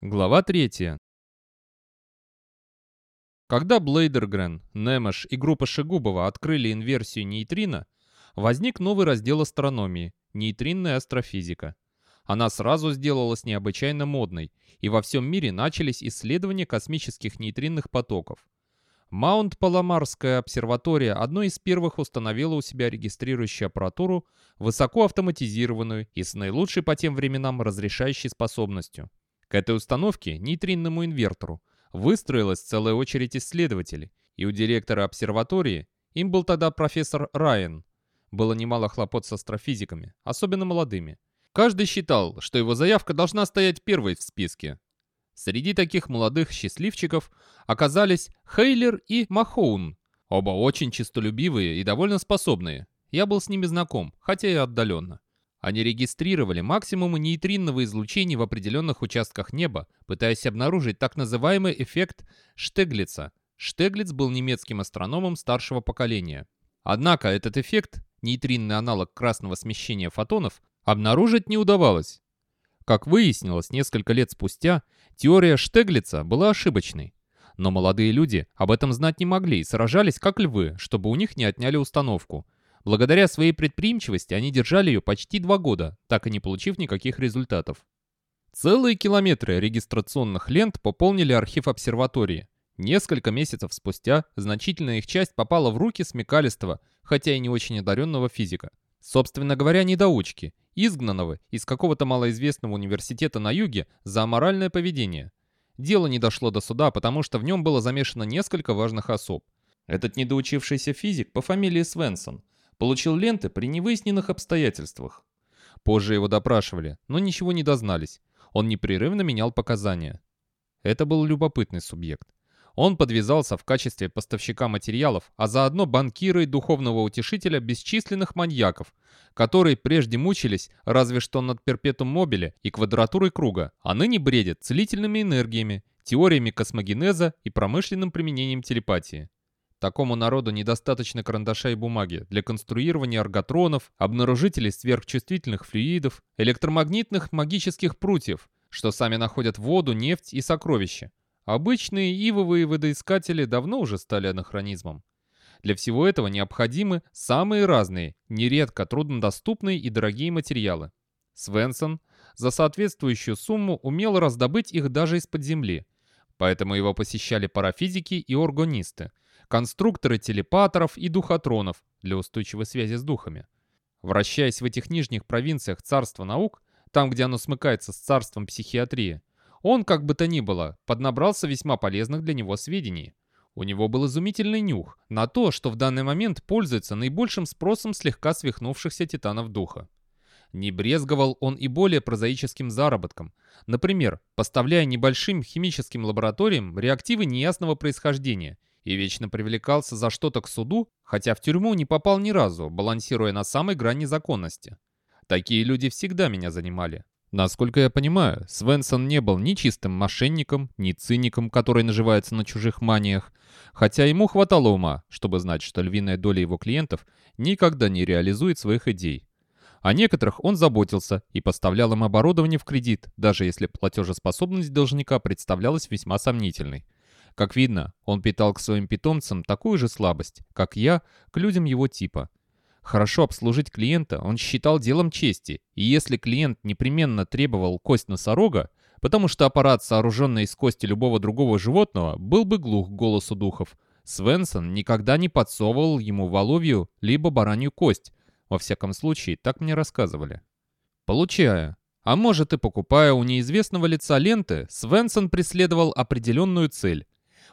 Глава 3. Когда Блейдергрен, Немеш и группа Шигубова открыли инверсию нейтрино, возник новый раздел астрономии – нейтринная астрофизика. Она сразу сделалась необычайно модной, и во всем мире начались исследования космических нейтринных потоков. Маунт-Паламарская обсерватория одной из первых установила у себя регистрирующую аппаратуру, высоко автоматизированную и с наилучшей по тем временам разрешающей способностью. К этой установке, нейтринному инвертору, выстроилась целая очередь исследователей, и у директора обсерватории, им был тогда профессор Райан, было немало хлопот с астрофизиками, особенно молодыми. Каждый считал, что его заявка должна стоять первой в списке. Среди таких молодых счастливчиков оказались Хейлер и Махоун, оба очень честолюбивые и довольно способные. Я был с ними знаком, хотя и отдаленно. Они регистрировали максимумы нейтринного излучения в определенных участках неба, пытаясь обнаружить так называемый эффект Штеглица. Штеглиц был немецким астрономом старшего поколения. Однако этот эффект, нейтринный аналог красного смещения фотонов, обнаружить не удавалось. Как выяснилось несколько лет спустя, теория Штеглица была ошибочной. Но молодые люди об этом знать не могли и сражались как львы, чтобы у них не отняли установку – Благодаря своей предприимчивости они держали ее почти два года, так и не получив никаких результатов. Целые километры регистрационных лент пополнили архив обсерватории. Несколько месяцев спустя значительная их часть попала в руки смекалистого, хотя и не очень одаренного физика. Собственно говоря, недоучки, изгнанного из какого-то малоизвестного университета на юге за аморальное поведение. Дело не дошло до суда, потому что в нем было замешано несколько важных особ. Этот недоучившийся физик по фамилии Свенсон Получил ленты при невыясненных обстоятельствах. Позже его допрашивали, но ничего не дознались. Он непрерывно менял показания. Это был любопытный субъект. Он подвязался в качестве поставщика материалов, а заодно банкира и духовного утешителя бесчисленных маньяков, которые прежде мучились разве что над перпетум мобиле и квадратурой круга, а ныне бредят целительными энергиями, теориями космогенеза и промышленным применением телепатии. Такому народу недостаточно карандаша и бумаги для конструирования арготронов, обнаружителей сверхчувствительных флюидов, электромагнитных магических прутьев, что сами находят воду, нефть и сокровища. Обычные ивовые водоискатели давно уже стали анахронизмом. Для всего этого необходимы самые разные, нередко труднодоступные и дорогие материалы. Свенсон за соответствующую сумму умел раздобыть их даже из-под земли, поэтому его посещали парафизики и органисты – конструкторы телепаторов и духотронов для устойчивой связи с духами. Вращаясь в этих нижних провинциях царства наук, там, где оно смыкается с царством психиатрии, он, как бы то ни было, поднабрался весьма полезных для него сведений. У него был изумительный нюх на то, что в данный момент пользуется наибольшим спросом слегка свихнувшихся титанов духа. Не брезговал он и более прозаическим заработком. Например, поставляя небольшим химическим лабораториям реактивы неясного происхождения и вечно привлекался за что-то к суду, хотя в тюрьму не попал ни разу, балансируя на самой грани законности. Такие люди всегда меня занимали. Насколько я понимаю, Свенсон не был ни чистым мошенником, ни циником, который наживается на чужих маниях, хотя ему хватало ума, чтобы знать, что львиная доля его клиентов никогда не реализует своих идей. О некоторых он заботился и поставлял им оборудование в кредит, даже если платежеспособность должника представлялась весьма сомнительной. Как видно, он питал к своим питомцам такую же слабость, как я, к людям его типа. Хорошо обслужить клиента он считал делом чести, и если клиент непременно требовал кость носорога, потому что аппарат, сооруженный из кости любого другого животного, был бы глух к голосу духов, Свенсон никогда не подсовывал ему воловью либо баранью кость, во всяком случае, так мне рассказывали. Получая, а может и покупая у неизвестного лица ленты, Свенсон преследовал определенную цель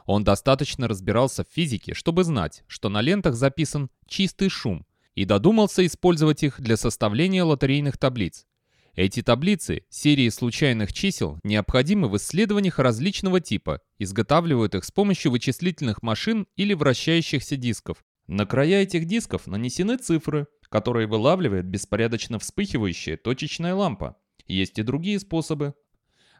он достаточно разбирался в физике, чтобы знать, что на лентах записан чистый шум, и додумался использовать их для составления лотерейных таблиц. Эти таблицы, серии случайных чисел, необходимы в исследованиях различного типа, изготавливают их с помощью вычислительных машин или вращающихся дисков. На края этих дисков нанесены цифры, которые вылавливает беспорядочно вспыхивающая точечная лампа. Есть и другие способы,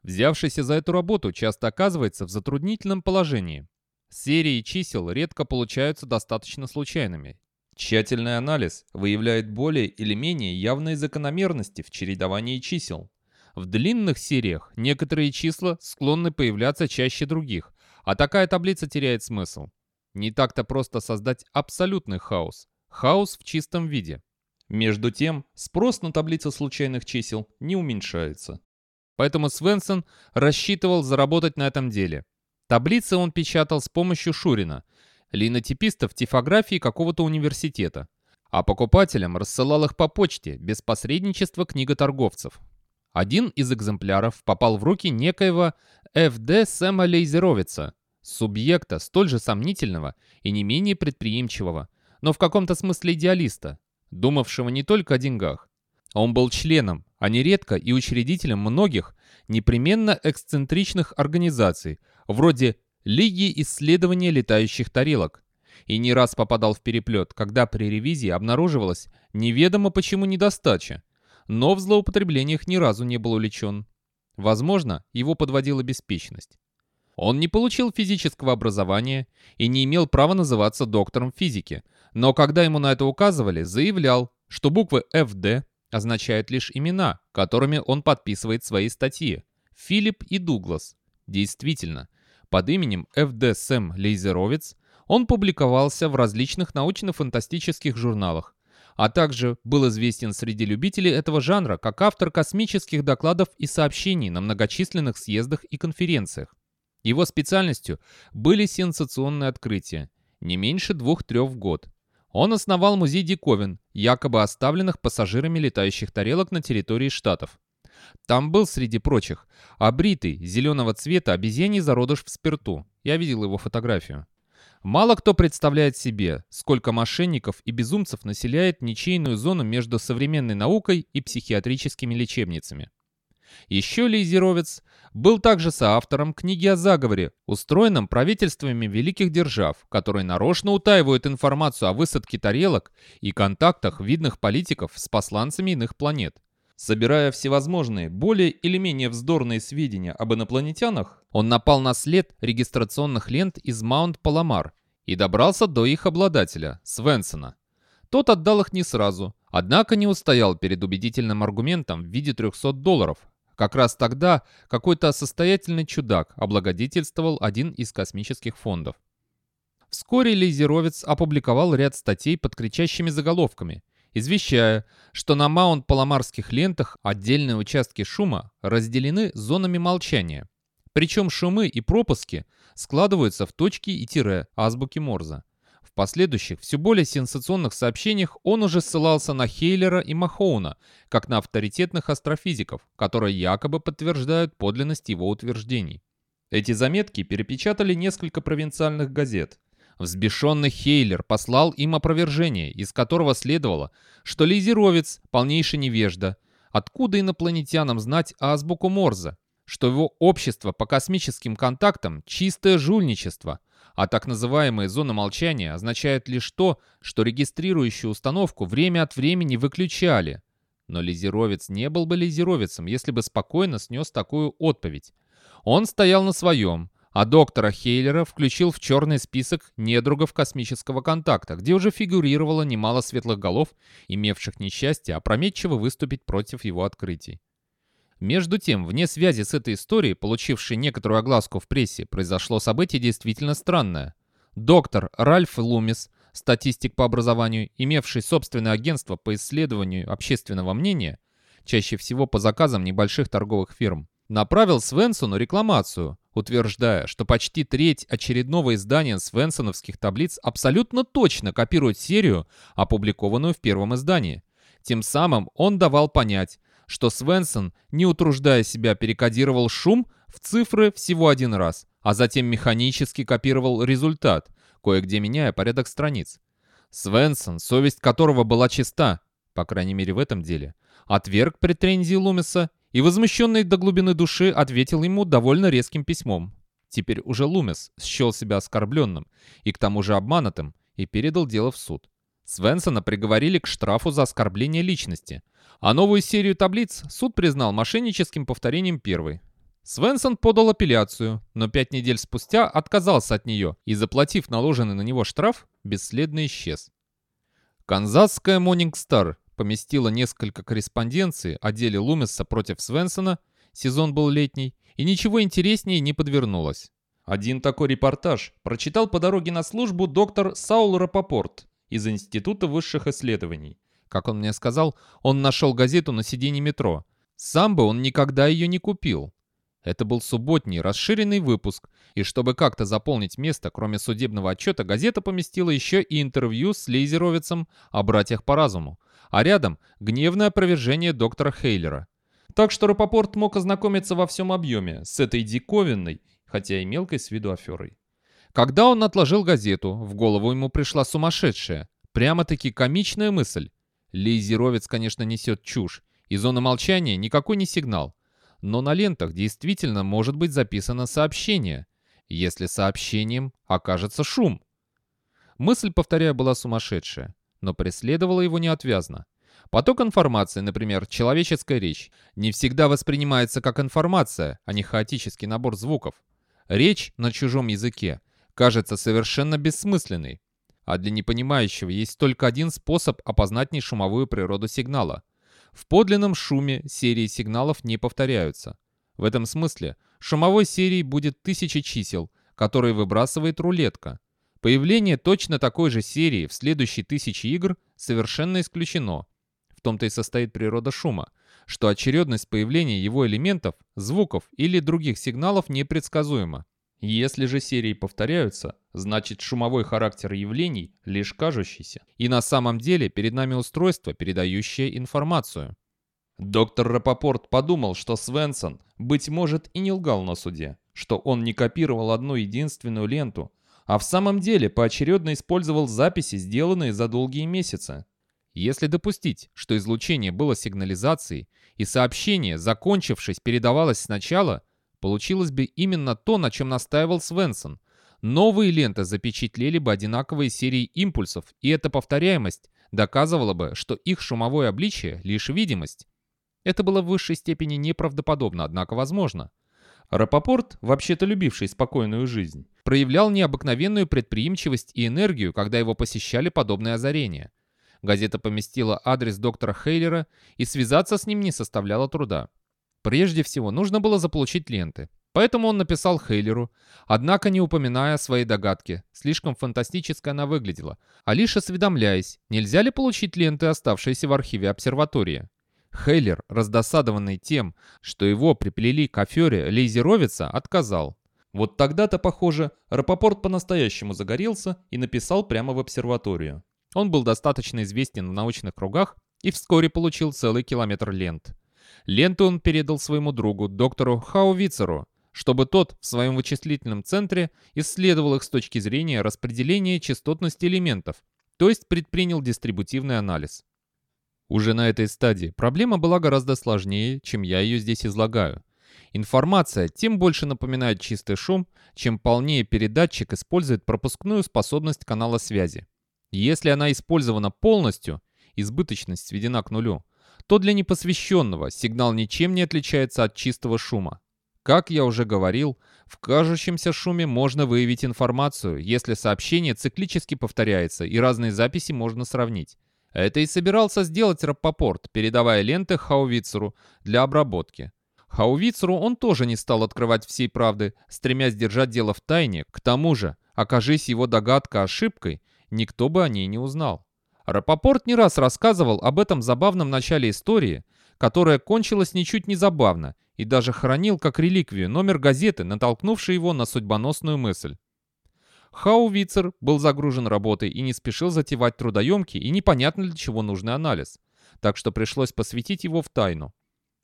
Взявшийся за эту работу часто оказывается в затруднительном положении. Серии чисел редко получаются достаточно случайными. Тщательный анализ выявляет более или менее явные закономерности в чередовании чисел. В длинных сериях некоторые числа склонны появляться чаще других, а такая таблица теряет смысл. Не так-то просто создать абсолютный хаос. Хаос в чистом виде. Между тем, спрос на таблицу случайных чисел не уменьшается. Поэтому Свенсон рассчитывал заработать на этом деле. Таблицы он печатал с помощью Шурина, линотиписта в типографии какого-то университета, а покупателям рассылал их по почте, без посредничества книготорговцев. Один из экземпляров попал в руки некоего Ф.Д. Сэма Лейзеровица, субъекта столь же сомнительного и не менее предприимчивого, но в каком-то смысле идеалиста, думавшего не только о деньгах. Он был членом, а нередко и учредителем многих непременно эксцентричных организаций, вроде Лиги исследования летающих тарелок, и не раз попадал в переплет, когда при ревизии обнаруживалось неведомо почему недостача, но в злоупотреблениях ни разу не был увлечен. Возможно, его подводила беспечность. Он не получил физического образования и не имел права называться доктором физики, но когда ему на это указывали, заявлял, что буквы FD означают лишь имена, которыми он подписывает свои статьи. Филипп и Дуглас. Действительно, под именем FD Сэм Лейзеровец он публиковался в различных научно-фантастических журналах, а также был известен среди любителей этого жанра как автор космических докладов и сообщений на многочисленных съездах и конференциях. Его специальностью были сенсационные открытия, не меньше двух-трех в год. Он основал музей диковин, якобы оставленных пассажирами летающих тарелок на территории Штатов. Там был, среди прочих, обритый, зеленого цвета обезьяний зародыш в спирту. Я видел его фотографию. Мало кто представляет себе, сколько мошенников и безумцев населяет ничейную зону между современной наукой и психиатрическими лечебницами. Еще Лейзеровец был также соавтором книги о заговоре, устроенном правительствами великих держав, которые нарочно утаивают информацию о высадке тарелок и контактах видных политиков с посланцами иных планет. Собирая всевозможные, более или менее вздорные сведения об инопланетянах, он напал на след регистрационных лент из Маунт-Паламар и добрался до их обладателя, Свенсона. Тот отдал их не сразу, однако не устоял перед убедительным аргументом в виде 300 долларов, как раз тогда какой-то состоятельный чудак облагодетельствовал один из космических фондов. Вскоре Лейзеровец опубликовал ряд статей под кричащими заголовками, извещая, что на маунт-паламарских лентах отдельные участки шума разделены зонами молчания. Причем шумы и пропуски складываются в точки и тире азбуки Морза последующих, все более сенсационных сообщениях он уже ссылался на Хейлера и Махоуна, как на авторитетных астрофизиков, которые якобы подтверждают подлинность его утверждений. Эти заметки перепечатали несколько провинциальных газет. Взбешенный Хейлер послал им опровержение, из которого следовало, что Лизеровец – полнейший невежда. Откуда инопланетянам знать азбуку Морзе? Что его общество по космическим контактам – чистое жульничество – а так называемые зоны молчания означают лишь то, что регистрирующую установку время от времени выключали. Но лизеровец не был бы лизеровецем, если бы спокойно снес такую отповедь. Он стоял на своем, а доктора Хейлера включил в черный список недругов космического контакта, где уже фигурировало немало светлых голов, имевших несчастье опрометчиво выступить против его открытий. Между тем, вне связи с этой историей, получившей некоторую огласку в прессе, произошло событие действительно странное. Доктор Ральф Лумис, статистик по образованию, имевший собственное агентство по исследованию общественного мнения, чаще всего по заказам небольших торговых фирм, направил Свенсону рекламацию, утверждая, что почти треть очередного издания свенсоновских таблиц абсолютно точно копирует серию, опубликованную в первом издании. Тем самым он давал понять, что Свенсон, не утруждая себя, перекодировал шум в цифры всего один раз, а затем механически копировал результат, кое-где меняя порядок страниц. Свенсон, совесть которого была чиста, по крайней мере в этом деле, отверг претензии Лумиса и, возмущенный до глубины души, ответил ему довольно резким письмом. Теперь уже Лумис счел себя оскорбленным и к тому же обманутым и передал дело в суд. Свенсона приговорили к штрафу за оскорбление личности, а новую серию таблиц суд признал мошенническим повторением первой. Свенсон подал апелляцию, но пять недель спустя отказался от нее и, заплатив наложенный на него штраф, бесследно исчез. Канзасская Morning Star поместила несколько корреспонденций о деле Лумеса против Свенсона, сезон был летний, и ничего интереснее не подвернулось. Один такой репортаж прочитал по дороге на службу доктор Саул Рапопорт из Института высших исследований. Как он мне сказал, он нашел газету на сиденье метро. Сам бы он никогда ее не купил. Это был субботний, расширенный выпуск, и чтобы как-то заполнить место, кроме судебного отчета, газета поместила еще и интервью с Лейзеровицем о братьях по разуму, а рядом гневное опровержение доктора Хейлера. Так что Рапопорт мог ознакомиться во всем объеме с этой диковинной, хотя и мелкой с виду аферой. Когда он отложил газету, в голову ему пришла сумасшедшая, прямо-таки комичная мысль. Лейзеровец, конечно, несет чушь, и зона молчания никакой не сигнал но на лентах действительно может быть записано сообщение, если сообщением окажется шум. Мысль, повторяю, была сумасшедшая, но преследовала его неотвязно. Поток информации, например, человеческая речь, не всегда воспринимается как информация, а не хаотический набор звуков. Речь на чужом языке кажется совершенно бессмысленной, а для непонимающего есть только один способ опознать нешумовую природу сигнала – в подлинном шуме серии сигналов не повторяются. В этом смысле шумовой серии будет тысяча чисел, которые выбрасывает рулетка. Появление точно такой же серии в следующей тысяче игр совершенно исключено. В том-то и состоит природа шума, что очередность появления его элементов, звуков или других сигналов непредсказуема. Если же серии повторяются, значит шумовой характер явлений лишь кажущийся. И на самом деле перед нами устройство, передающее информацию. Доктор Рапопорт подумал, что Свенсон, быть может, и не лгал на суде, что он не копировал одну единственную ленту, а в самом деле поочередно использовал записи, сделанные за долгие месяцы. Если допустить, что излучение было сигнализацией, и сообщение, закончившись, передавалось сначала – Получилось бы именно то, на чем настаивал Свенсон. Новые ленты запечатлели бы одинаковые серии импульсов, и эта повторяемость доказывала бы, что их шумовое обличие — лишь видимость. Это было в высшей степени неправдоподобно, однако возможно. Рапопорт, вообще-то любивший спокойную жизнь, проявлял необыкновенную предприимчивость и энергию, когда его посещали подобные озарения. Газета поместила адрес доктора Хейлера, и связаться с ним не составляло труда. Прежде всего, нужно было заполучить ленты. Поэтому он написал Хейлеру, однако не упоминая о своей догадке. Слишком фантастически она выглядела. А лишь осведомляясь, нельзя ли получить ленты, оставшиеся в архиве обсерватории. Хейлер, раздосадованный тем, что его приплели к афере Лейзеровица, отказал. Вот тогда-то, похоже, Рапопорт по-настоящему загорелся и написал прямо в обсерваторию. Он был достаточно известен в научных кругах и вскоре получил целый километр лент. Ленту он передал своему другу, доктору Хаувицеру, чтобы тот в своем вычислительном центре исследовал их с точки зрения распределения частотности элементов, то есть предпринял дистрибутивный анализ. Уже на этой стадии проблема была гораздо сложнее, чем я ее здесь излагаю. Информация тем больше напоминает чистый шум, чем полнее передатчик использует пропускную способность канала связи. Если она использована полностью, избыточность сведена к нулю, то для непосвященного сигнал ничем не отличается от чистого шума. Как я уже говорил, в кажущемся шуме можно выявить информацию, если сообщение циклически повторяется и разные записи можно сравнить. Это и собирался сделать Раппопорт, передавая ленты Хаувицеру для обработки. Хаувицеру он тоже не стал открывать всей правды, стремясь держать дело в тайне. К тому же, окажись его догадка ошибкой, никто бы о ней не узнал. Рапопорт не раз рассказывал об этом забавном начале истории, которая кончилась ничуть не забавно, и даже хранил как реликвию номер газеты, натолкнувший его на судьбоносную мысль. Хау-Вицер был загружен работой и не спешил затевать трудоемкий и непонятно для чего нужный анализ, так что пришлось посвятить его в тайну.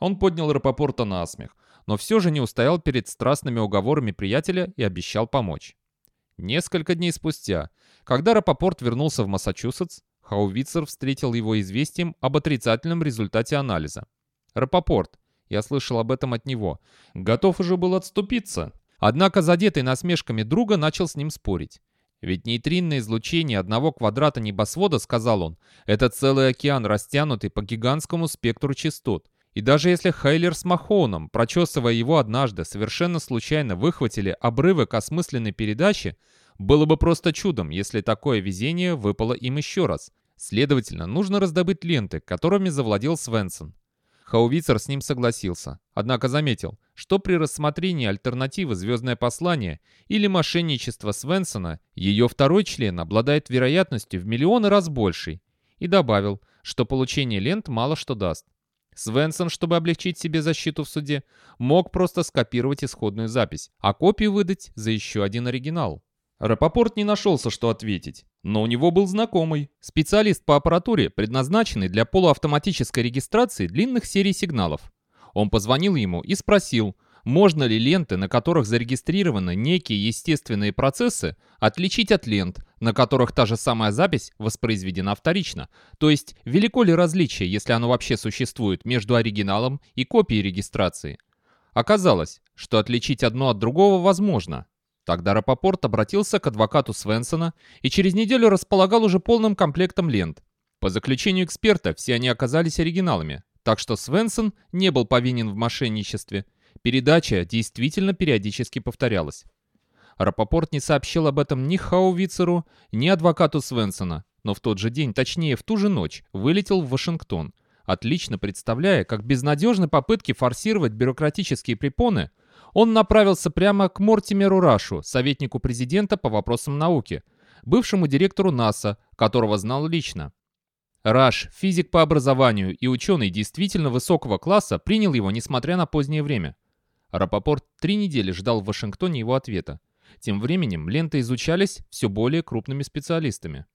Он поднял Рапопорта на смех, но все же не устоял перед страстными уговорами приятеля и обещал помочь. Несколько дней спустя, когда Рапопорт вернулся в Массачусетс, Хаувицер встретил его известием об отрицательном результате анализа. Рапопорт, я слышал об этом от него, готов уже был отступиться. Однако задетый насмешками друга начал с ним спорить. Ведь нейтринное излучение одного квадрата небосвода, сказал он, это целый океан, растянутый по гигантскому спектру частот. И даже если Хейлер с Махоуном, прочесывая его однажды, совершенно случайно выхватили обрывок осмысленной передачи, было бы просто чудом, если такое везение выпало им еще раз. Следовательно, нужно раздобыть ленты, которыми завладел Свенсон. Хаувицер с ним согласился, однако заметил, что при рассмотрении альтернативы «Звездное послание» или «Мошенничество Свенсона» ее второй член обладает вероятностью в миллионы раз большей, и добавил, что получение лент мало что даст. Свенсон, чтобы облегчить себе защиту в суде, мог просто скопировать исходную запись, а копию выдать за еще один оригинал. Рапопорт не нашелся, что ответить, но у него был знакомый, специалист по аппаратуре, предназначенный для полуавтоматической регистрации длинных серий сигналов. Он позвонил ему и спросил, можно ли ленты, на которых зарегистрированы некие естественные процессы, отличить от лент, на которых та же самая запись воспроизведена вторично. То есть, велико ли различие, если оно вообще существует, между оригиналом и копией регистрации? Оказалось, что отличить одно от другого возможно. Тогда Рапопорт обратился к адвокату Свенсона и через неделю располагал уже полным комплектом лент. По заключению эксперта, все они оказались оригиналами, так что Свенсон не был повинен в мошенничестве. Передача действительно периодически повторялась. Рапопорт не сообщил об этом ни Хаувицеру, ни адвокату Свенсона, но в тот же день, точнее в ту же ночь, вылетел в Вашингтон, отлично представляя, как безнадежны попытки форсировать бюрократические препоны, он направился прямо к Мортимеру Рашу, советнику президента по вопросам науки, бывшему директору НАСА, которого знал лично. Раш, физик по образованию и ученый действительно высокого класса, принял его, несмотря на позднее время. Рапопорт три недели ждал в Вашингтоне его ответа. Тем временем ленты изучались все более крупными специалистами.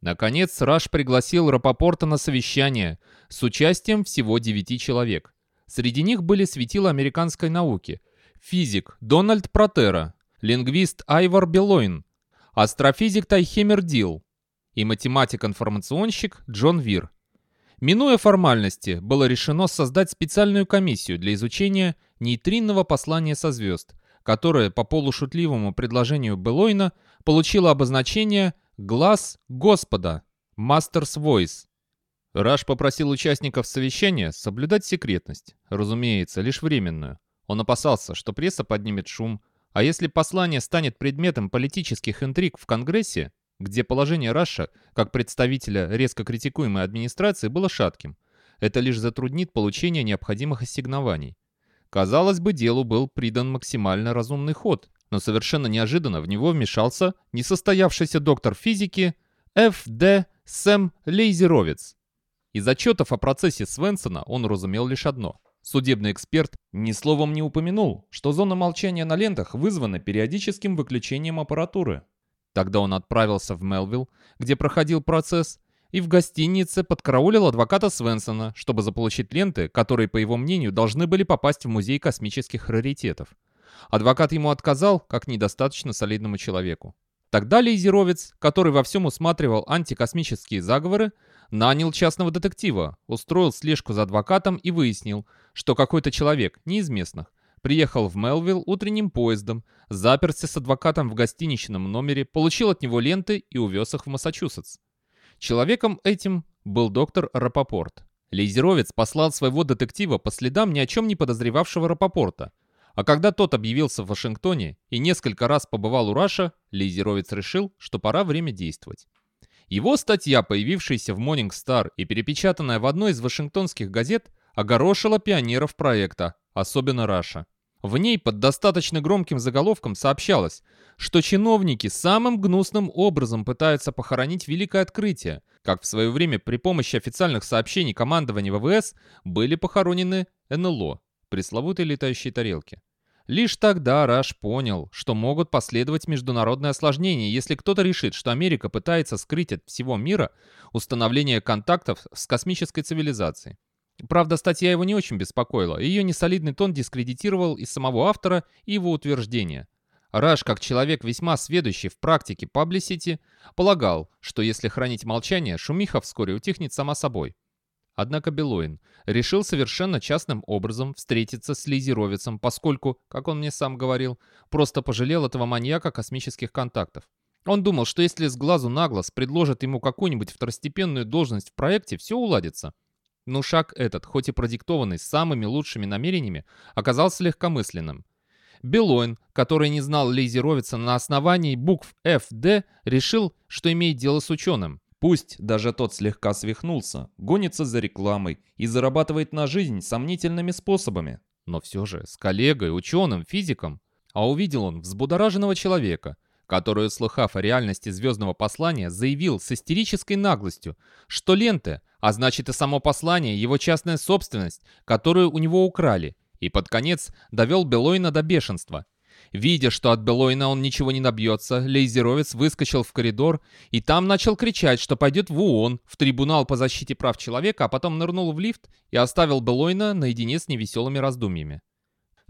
Наконец, Раш пригласил Рапопорта на совещание с участием всего девяти человек. Среди них были светила американской науки, физик Дональд Протера, лингвист Айвар Белойн, астрофизик Тайхемер Дил и математик-информационщик Джон Вир. Минуя формальности, было решено создать специальную комиссию для изучения нейтринного послания со звезд, которое по полушутливому предложению Белойна получило обозначение «Глаз Господа» — «Master's Voice». Раш попросил участников совещания соблюдать секретность, разумеется, лишь временную. Он опасался, что пресса поднимет шум, а если послание станет предметом политических интриг в Конгрессе, где положение Раша, как представителя резко критикуемой администрации, было шатким, это лишь затруднит получение необходимых ассигнований. Казалось бы, делу был придан максимально разумный ход, но совершенно неожиданно в него вмешался несостоявшийся доктор физики Ф.Д. Сэм Лейзеровец. Из отчетов о процессе Свенсона он разумел лишь одно. Судебный эксперт ни словом не упомянул, что зона молчания на лентах вызвана периодическим выключением аппаратуры. Тогда он отправился в Мелвилл, где проходил процесс, и в гостинице подкараулил адвоката Свенсона, чтобы заполучить ленты, которые, по его мнению, должны были попасть в музей космических раритетов. Адвокат ему отказал, как недостаточно солидному человеку. Тогда Лейзеровец, который во всем усматривал антикосмические заговоры, нанял частного детектива, устроил слежку за адвокатом и выяснил, что какой-то человек, не из местных, приехал в Мелвилл утренним поездом, заперся с адвокатом в гостиничном номере, получил от него ленты и увез их в Массачусетс. Человеком этим был доктор Рапопорт. Лейзеровец послал своего детектива по следам ни о чем не подозревавшего Рапопорта. А когда тот объявился в Вашингтоне и несколько раз побывал у Раша, Лейзеровец решил, что пора время действовать. Его статья, появившаяся в Morning Star и перепечатанная в одной из вашингтонских газет, огорошила пионеров проекта, особенно Раша. В ней под достаточно громким заголовком сообщалось, что чиновники самым гнусным образом пытаются похоронить великое открытие, как в свое время при помощи официальных сообщений командования ВВС были похоронены НЛО, пресловутые летающие тарелки. Лишь тогда Раш понял, что могут последовать международные осложнения, если кто-то решит, что Америка пытается скрыть от всего мира установление контактов с космической цивилизацией. Правда, статья его не очень беспокоила. Ее несолидный тон дискредитировал и самого автора, и его утверждения. Раш, как человек весьма сведущий в практике паблисити, полагал, что если хранить молчание, шумиха вскоре утихнет сама собой. Однако Белоин решил совершенно частным образом встретиться с Лизеровицем, поскольку, как он мне сам говорил, просто пожалел этого маньяка космических контактов. Он думал, что если с глазу на глаз предложат ему какую-нибудь второстепенную должность в проекте, все уладится. Но шаг этот, хоть и продиктованный самыми лучшими намерениями, оказался легкомысленным. Белоин, который не знал Лейзеровица на основании букв F, решил, что имеет дело с ученым. Пусть даже тот слегка свихнулся, гонится за рекламой и зарабатывает на жизнь сомнительными способами. Но все же с коллегой, ученым, физиком. А увидел он взбудораженного человека, который, услыхав о реальности звездного послания, заявил с истерической наглостью, что ленты, а значит и само послание, его частная собственность, которую у него украли, и под конец довел Белойна до бешенства. Видя, что от Белойна он ничего не набьется, Лейзеровец выскочил в коридор и там начал кричать, что пойдет в ООН, в трибунал по защите прав человека, а потом нырнул в лифт и оставил Белойна наедине с невеселыми раздумьями.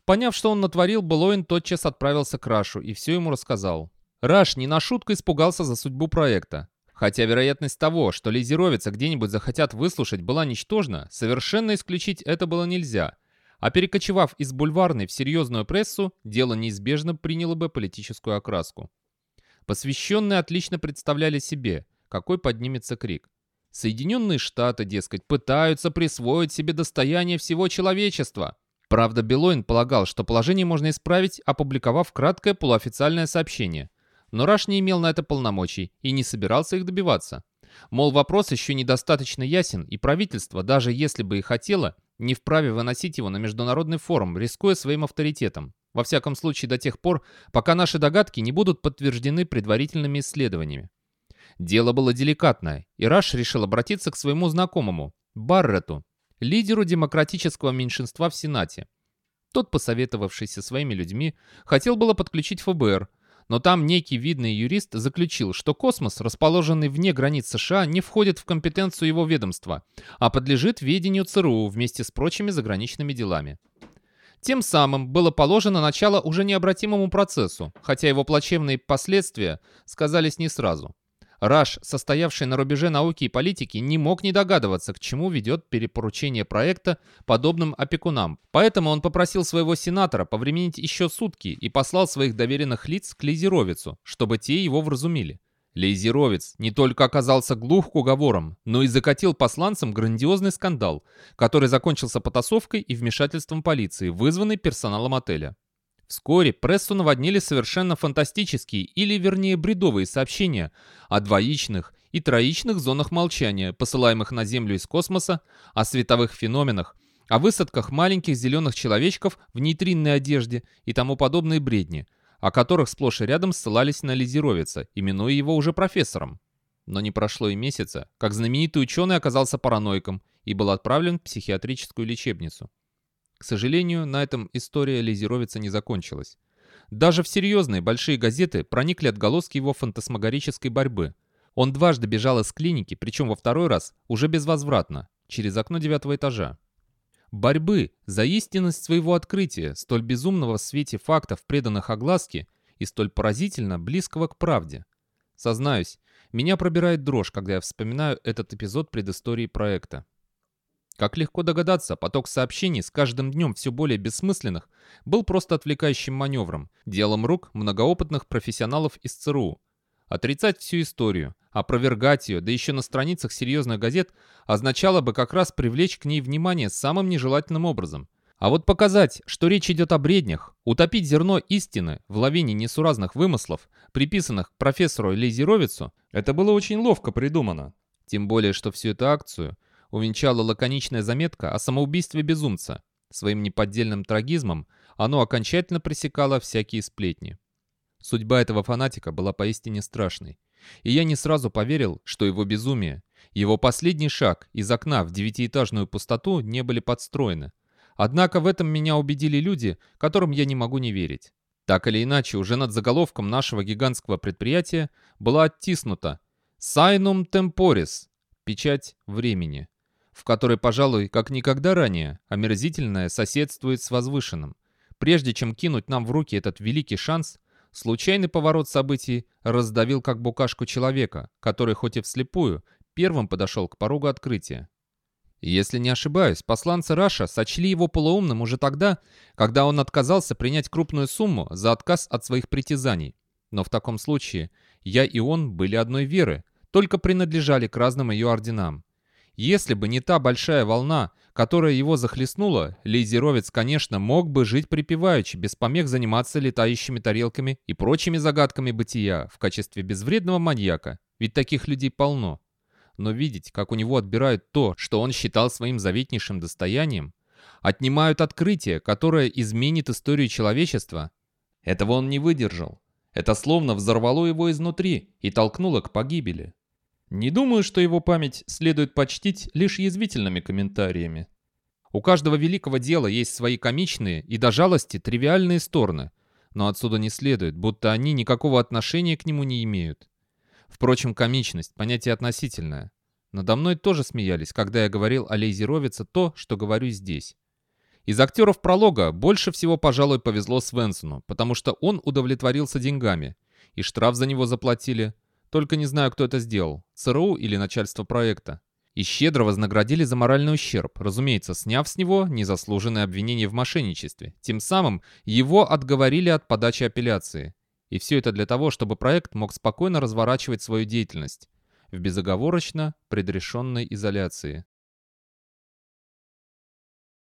Поняв, что он натворил, Белойн тотчас отправился к Рашу и все ему рассказал. Раш не на шутку испугался за судьбу проекта. Хотя вероятность того, что лизеровица где-нибудь захотят выслушать, была ничтожна, совершенно исключить это было нельзя. А перекочевав из бульварной в серьезную прессу, дело неизбежно приняло бы политическую окраску. Посвященные отлично представляли себе, какой поднимется крик. Соединенные Штаты, дескать, пытаются присвоить себе достояние всего человечества. Правда, Белойн полагал, что положение можно исправить, опубликовав краткое полуофициальное сообщение. Но Раш не имел на это полномочий и не собирался их добиваться. Мол, вопрос еще недостаточно ясен, и правительство, даже если бы и хотело, не вправе выносить его на международный форум, рискуя своим авторитетом. Во всяком случае, до тех пор, пока наши догадки не будут подтверждены предварительными исследованиями. Дело было деликатное, и Раш решил обратиться к своему знакомому, Барретту, лидеру демократического меньшинства в Сенате. Тот, посоветовавшийся своими людьми, хотел было подключить ФБР, но там некий видный юрист заключил, что космос, расположенный вне границ США, не входит в компетенцию его ведомства, а подлежит ведению ЦРУ вместе с прочими заграничными делами. Тем самым было положено начало уже необратимому процессу, хотя его плачевные последствия сказались не сразу. Раш, состоявший на рубеже науки и политики, не мог не догадываться, к чему ведет перепоручение проекта подобным опекунам. Поэтому он попросил своего сенатора повременить еще сутки и послал своих доверенных лиц к Лейзеровицу, чтобы те его вразумили. Лейзеровец не только оказался глух к уговорам, но и закатил посланцам грандиозный скандал, который закончился потасовкой и вмешательством полиции, вызванный персоналом отеля. Вскоре прессу наводнили совершенно фантастические или, вернее, бредовые сообщения о двоичных и троичных зонах молчания, посылаемых на Землю из космоса, о световых феноменах, о высадках маленьких зеленых человечков в нейтринной одежде и тому подобные бредни, о которых сплошь и рядом ссылались на Лизеровица, именуя его уже профессором. Но не прошло и месяца, как знаменитый ученый оказался параноиком и был отправлен в психиатрическую лечебницу. К сожалению, на этом история Лизеровица не закончилась. Даже в серьезные большие газеты проникли отголоски его фантасмагорической борьбы. Он дважды бежал из клиники, причем во второй раз уже безвозвратно, через окно девятого этажа. Борьбы за истинность своего открытия, столь безумного в свете фактов, преданных огласке, и столь поразительно близкого к правде. Сознаюсь, меня пробирает дрожь, когда я вспоминаю этот эпизод предыстории проекта. Как легко догадаться, поток сообщений с каждым днем все более бессмысленных был просто отвлекающим маневром, делом рук многоопытных профессионалов из ЦРУ. Отрицать всю историю, опровергать ее, да еще на страницах серьезных газет, означало бы как раз привлечь к ней внимание самым нежелательным образом. А вот показать, что речь идет о бреднях, утопить зерно истины в лавине несуразных вымыслов, приписанных профессору Лизеровицу, это было очень ловко придумано. Тем более, что всю эту акцию увенчала лаконичная заметка о самоубийстве безумца. Своим неподдельным трагизмом оно окончательно пресекало всякие сплетни. Судьба этого фанатика была поистине страшной. И я не сразу поверил, что его безумие, его последний шаг из окна в девятиэтажную пустоту не были подстроены. Однако в этом меня убедили люди, которым я не могу не верить. Так или иначе, уже над заголовком нашего гигантского предприятия была оттиснута «Сайнум темпорис» — печать времени в которой, пожалуй, как никогда ранее, омерзительное соседствует с возвышенным. Прежде чем кинуть нам в руки этот великий шанс, случайный поворот событий раздавил как букашку человека, который хоть и вслепую, первым подошел к порогу открытия. Если не ошибаюсь, посланцы Раша сочли его полуумным уже тогда, когда он отказался принять крупную сумму за отказ от своих притязаний. Но в таком случае я и он были одной веры, только принадлежали к разным ее орденам. Если бы не та большая волна, которая его захлестнула, Лейзеровец, конечно, мог бы жить припеваючи, без помех заниматься летающими тарелками и прочими загадками бытия в качестве безвредного маньяка, ведь таких людей полно. Но видеть, как у него отбирают то, что он считал своим заветнейшим достоянием, отнимают открытие, которое изменит историю человечества, этого он не выдержал. Это словно взорвало его изнутри и толкнуло к погибели. Не думаю, что его память следует почтить лишь язвительными комментариями. У каждого великого дела есть свои комичные и до жалости тривиальные стороны, но отсюда не следует, будто они никакого отношения к нему не имеют. Впрочем, комичность – понятие относительное. Надо мной тоже смеялись, когда я говорил о Лейзеровице то, что говорю здесь. Из актеров пролога больше всего, пожалуй, повезло Свенсону, потому что он удовлетворился деньгами, и штраф за него заплатили. Только не знаю, кто это сделал, ЦРУ или начальство проекта. И щедро вознаградили за моральный ущерб, разумеется, сняв с него незаслуженное обвинение в мошенничестве. Тем самым его отговорили от подачи апелляции. И все это для того, чтобы проект мог спокойно разворачивать свою деятельность в безоговорочно предрешенной изоляции.